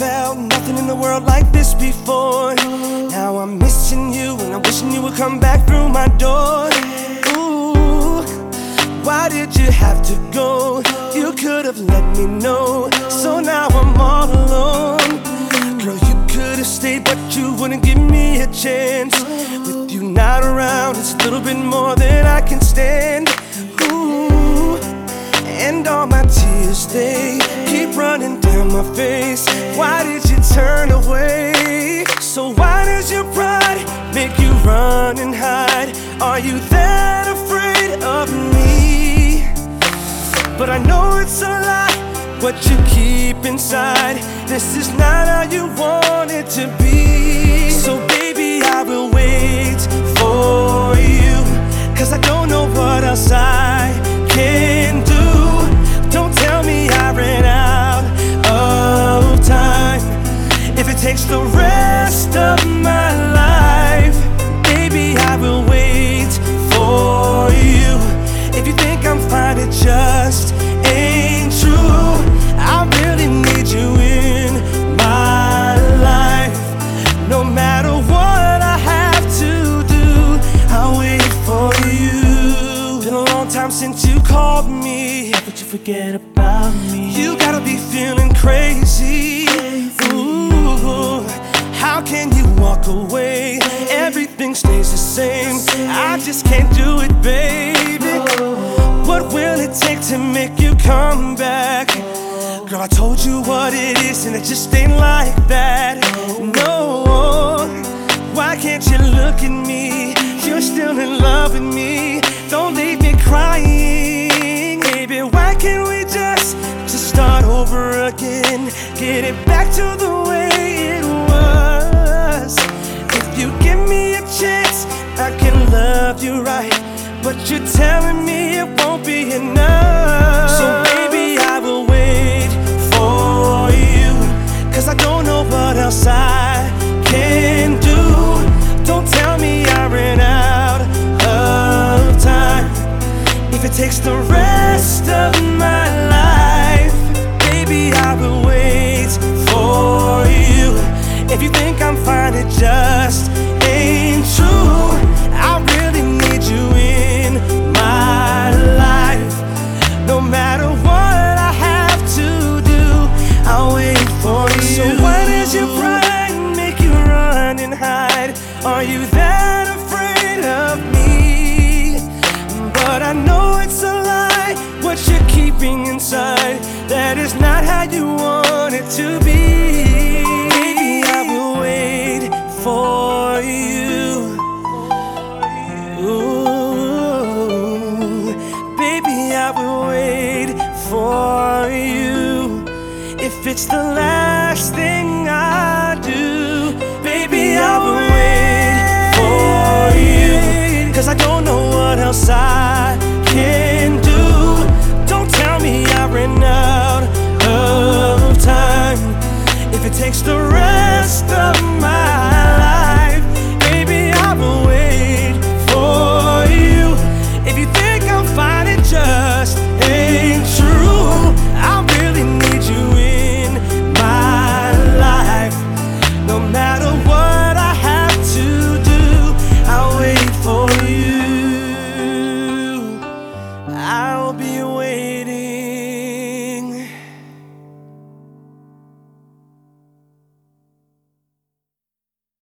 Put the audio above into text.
felt nothing in the world like this before. Now I'm missing you and I'm wishing you would come back through my door. Ooh, why did you have to go? You could have let me know. So now I'm all alone. Girl, you could have stayed, but you wouldn't give me a chance. With you not around, it's a little bit more than I can stand. Ooh, and all my tears they keep running my face. Why did you turn away? So why does your pride make you run and hide? Are you that afraid of me? But I know it's a lie, what you keep inside. This is not how you want it to be. So, baby, I will wait for you. Cause I don't know what else I takes the rest of my life, baby, I will wait for you. If you think I'm fine, it just ain't true. I really need you in my life. No matter what I have to do, I'll wait for you. Been a long time since you called me. But you forget about me. You gotta be I just can't do it, baby. What will it take to make you come back? Girl, I told you what it is, and it just ain't like that. No, why can't you look at me? You're still in love with me. Don't leave me crying, baby. Why can't we just just start over again? Get it back to the takes the rest of my life, baby, I will wait for you. If you think I'm fine, it just ain't true. I really need you in my life. No matter what I have to do, I'll wait for you. So why does your pride make you run and hide? Are you that afraid of me? You're inside. That is not how you want it to be. Baby, I will wait for you. Ooh, baby, I will wait for you. If it's the last thing I do, baby, I will wait for you. Cause I don't know what else I makes the rest of my